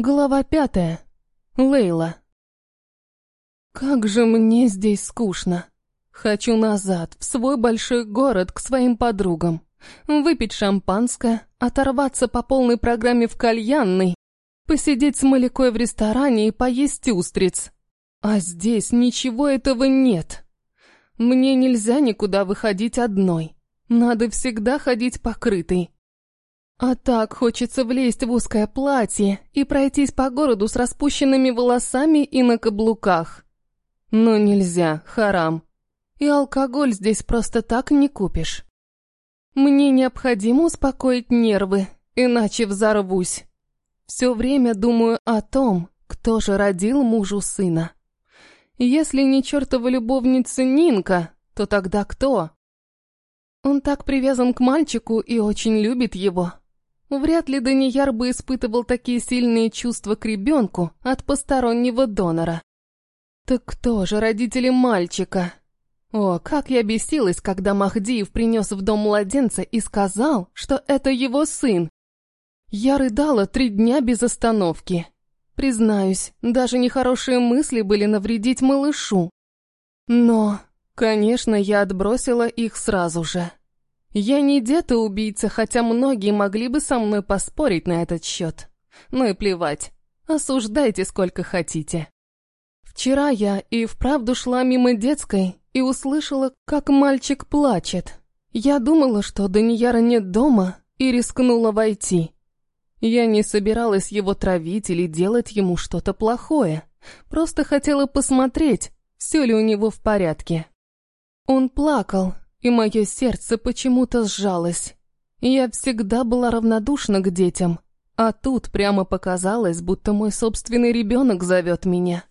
Глава пятая. Лейла. Как же мне здесь скучно. Хочу назад, в свой большой город, к своим подругам. Выпить шампанское, оторваться по полной программе в кальянной, посидеть с Малякой в ресторане и поесть устриц. А здесь ничего этого нет. Мне нельзя никуда выходить одной. Надо всегда ходить покрытой. А так хочется влезть в узкое платье и пройтись по городу с распущенными волосами и на каблуках. Но нельзя, харам. И алкоголь здесь просто так не купишь. Мне необходимо успокоить нервы, иначе взорвусь. Все время думаю о том, кто же родил мужу сына. Если не чертова любовница Нинка, то тогда кто? Он так привязан к мальчику и очень любит его, Вряд ли Данияр бы испытывал такие сильные чувства к ребенку от постороннего донора. Так кто же родители мальчика? О, как я бесилась, когда Махдиев принес в дом младенца и сказал, что это его сын. Я рыдала три дня без остановки. Признаюсь, даже нехорошие мысли были навредить малышу. Но, конечно, я отбросила их сразу же. Я не дед-убийца, хотя многие могли бы со мной поспорить на этот счет. Ну и плевать. Осуждайте сколько хотите. Вчера я и вправду шла мимо детской и услышала, как мальчик плачет. Я думала, что Данияра нет дома, и рискнула войти. Я не собиралась его травить или делать ему что-то плохое. Просто хотела посмотреть, все ли у него в порядке. Он плакал, и мое сердце почему-то сжалось. Я всегда была равнодушна к детям, а тут прямо показалось, будто мой собственный ребенок зовет меня.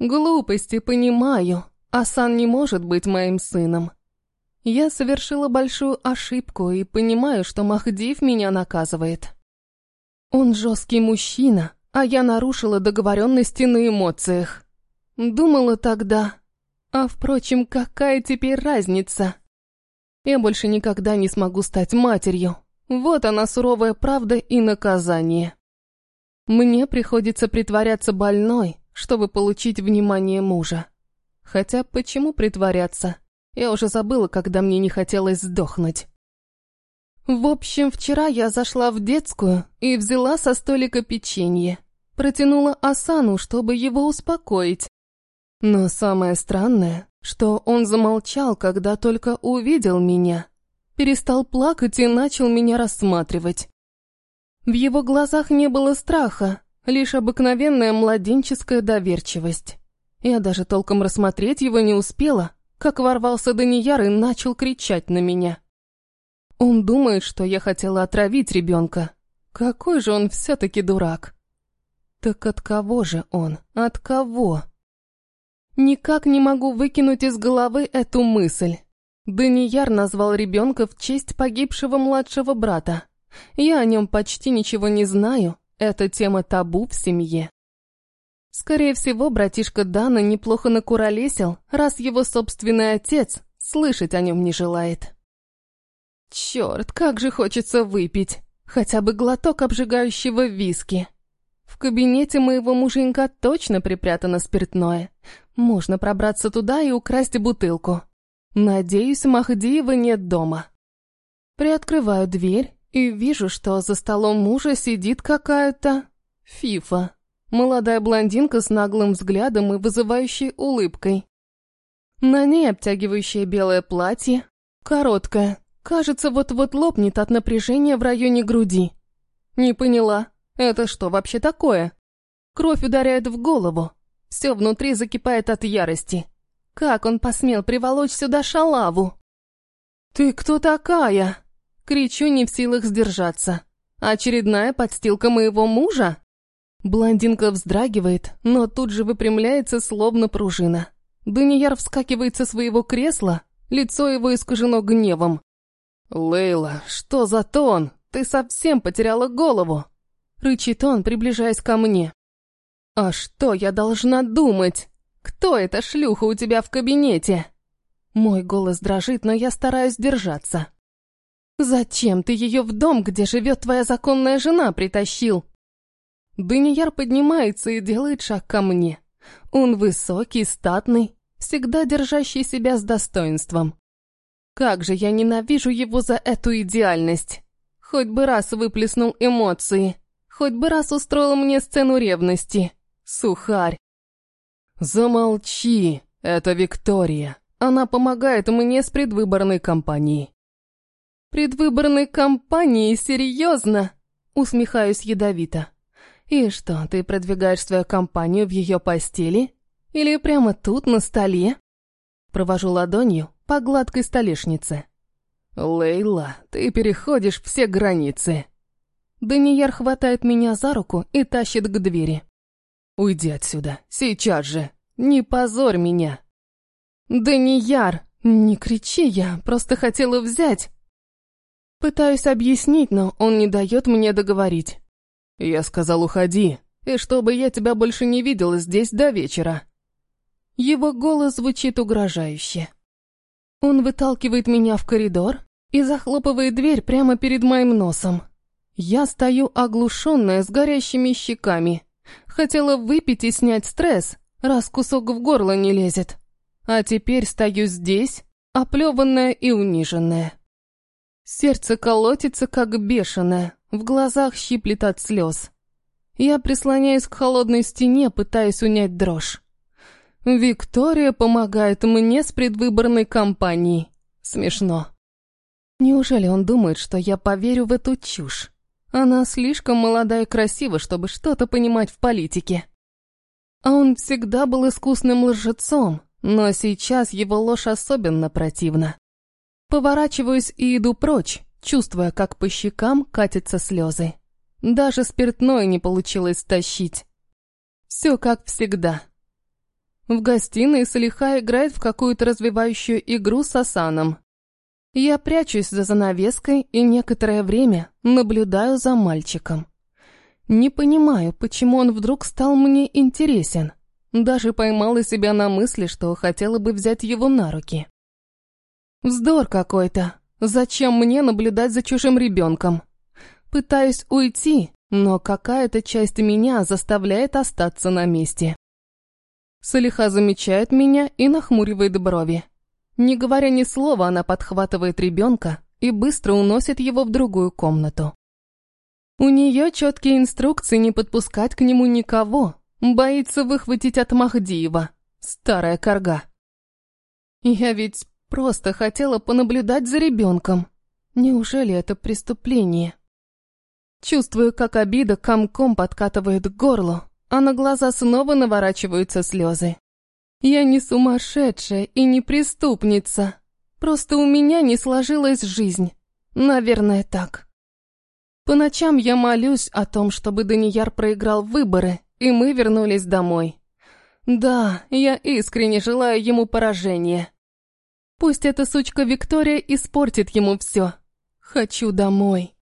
Глупости понимаю, Асан не может быть моим сыном. Я совершила большую ошибку и понимаю, что Махдиев меня наказывает. Он жесткий мужчина, а я нарушила договоренности на эмоциях. Думала тогда. А впрочем, какая теперь разница? Я больше никогда не смогу стать матерью. Вот она суровая правда и наказание. Мне приходится притворяться больной, чтобы получить внимание мужа. Хотя почему притворяться? Я уже забыла, когда мне не хотелось сдохнуть. В общем, вчера я зашла в детскую и взяла со столика печенье. Протянула Асану, чтобы его успокоить. Но самое странное, что он замолчал, когда только увидел меня. Перестал плакать и начал меня рассматривать. В его глазах не было страха, лишь обыкновенная младенческая доверчивость. Я даже толком рассмотреть его не успела, как ворвался Данияр и начал кричать на меня. Он думает, что я хотела отравить ребенка. Какой же он все-таки дурак. Так от кого же он? От кого? Никак не могу выкинуть из головы эту мысль. Данияр назвал ребенка в честь погибшего младшего брата. Я о нем почти ничего не знаю, это тема табу в семье. Скорее всего, братишка Дана неплохо накуролесил, раз его собственный отец слышать о нем не желает. Черт, как же хочется выпить, хотя бы глоток обжигающего виски. В кабинете моего муженька точно припрятано спиртное. Можно пробраться туда и украсть бутылку. Надеюсь, Махдиева нет дома. Приоткрываю дверь и вижу, что за столом мужа сидит какая-то... Фифа. Молодая блондинка с наглым взглядом и вызывающей улыбкой. На ней обтягивающее белое платье, короткое, кажется, вот-вот лопнет от напряжения в районе груди. Не поняла, это что вообще такое? Кровь ударяет в голову, все внутри закипает от ярости. Как он посмел приволочь сюда шалаву? «Ты кто такая?» Кричу, не в силах сдержаться. «Очередная подстилка моего мужа?» Блондинка вздрагивает, но тут же выпрямляется, словно пружина. Данияр вскакивает со своего кресла, лицо его искажено гневом. «Лейла, что за тон? Ты совсем потеряла голову!» Рычит он, приближаясь ко мне. «А что я должна думать? Кто эта шлюха у тебя в кабинете?» Мой голос дрожит, но я стараюсь держаться. «Зачем ты ее в дом, где живет твоя законная жена, притащил?» Данияр поднимается и делает шаг ко мне. Он высокий, статный, всегда держащий себя с достоинством. Как же я ненавижу его за эту идеальность. Хоть бы раз выплеснул эмоции, хоть бы раз устроил мне сцену ревности. Сухарь. Замолчи, это Виктория. Она помогает мне с предвыборной кампанией. Предвыборной кампанией? Серьезно? Усмехаюсь ядовито. И что, ты продвигаешь свою кампанию в ее постели? Или прямо тут, на столе? Провожу ладонью по гладкой столешнице. «Лейла, ты переходишь все границы!» Данияр хватает меня за руку и тащит к двери. «Уйди отсюда, сейчас же! Не позорь меня!» «Данияр, не кричи, я просто хотела взять!» Пытаюсь объяснить, но он не дает мне договорить. «Я сказал, уходи, и чтобы я тебя больше не видел здесь до вечера». Его голос звучит угрожающе. Он выталкивает меня в коридор и захлопывает дверь прямо перед моим носом. Я стою оглушенная с горящими щеками. Хотела выпить и снять стресс, раз кусок в горло не лезет. А теперь стою здесь, оплеванная и униженная. Сердце колотится, как бешеное, в глазах щиплет от слез. Я прислоняюсь к холодной стене, пытаясь унять дрожь. Виктория помогает мне с предвыборной кампанией. Смешно. Неужели он думает, что я поверю в эту чушь? Она слишком молода и красива, чтобы что-то понимать в политике. А он всегда был искусным лжецом, но сейчас его ложь особенно противна. Поворачиваюсь и иду прочь, чувствуя, как по щекам катятся слезы. Даже спиртное не получилось стащить. Все как всегда. В гостиной Салиха играет в какую-то развивающую игру с Асаном. Я прячусь за занавеской и некоторое время наблюдаю за мальчиком. Не понимаю, почему он вдруг стал мне интересен. Даже поймала себя на мысли, что хотела бы взять его на руки. Вздор какой-то. Зачем мне наблюдать за чужим ребенком? Пытаюсь уйти, но какая-то часть меня заставляет остаться на месте. Салиха замечает меня и нахмуривает брови. Не говоря ни слова, она подхватывает ребенка и быстро уносит его в другую комнату. У нее четкие инструкции не подпускать к нему никого, боится выхватить от Махдиева, старая корга. Я ведь просто хотела понаблюдать за ребенком. Неужели это преступление? Чувствую, как обида комком подкатывает к горлу, а на глаза снова наворачиваются слезы. Я не сумасшедшая и не преступница. Просто у меня не сложилась жизнь. Наверное, так. По ночам я молюсь о том, чтобы Данияр проиграл выборы, и мы вернулись домой. Да, я искренне желаю ему поражения. Пусть эта сучка Виктория испортит ему все. Хочу домой.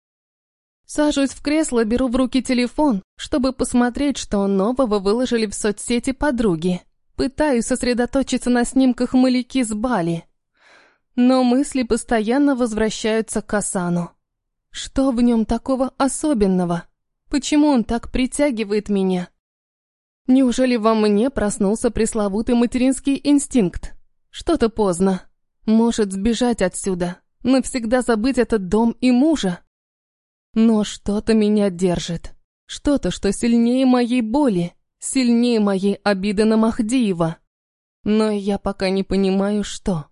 Сажусь в кресло, беру в руки телефон, чтобы посмотреть, что нового выложили в соцсети подруги. Пытаюсь сосредоточиться на снимках маляки с Бали. Но мысли постоянно возвращаются к Асану. Что в нем такого особенного? Почему он так притягивает меня? Неужели во мне проснулся пресловутый материнский инстинкт? Что-то поздно. Может сбежать отсюда, навсегда забыть этот дом и мужа? Но что-то меня держит. Что-то, что сильнее моей боли, сильнее моей обиды на Махдиева. Но я пока не понимаю, что.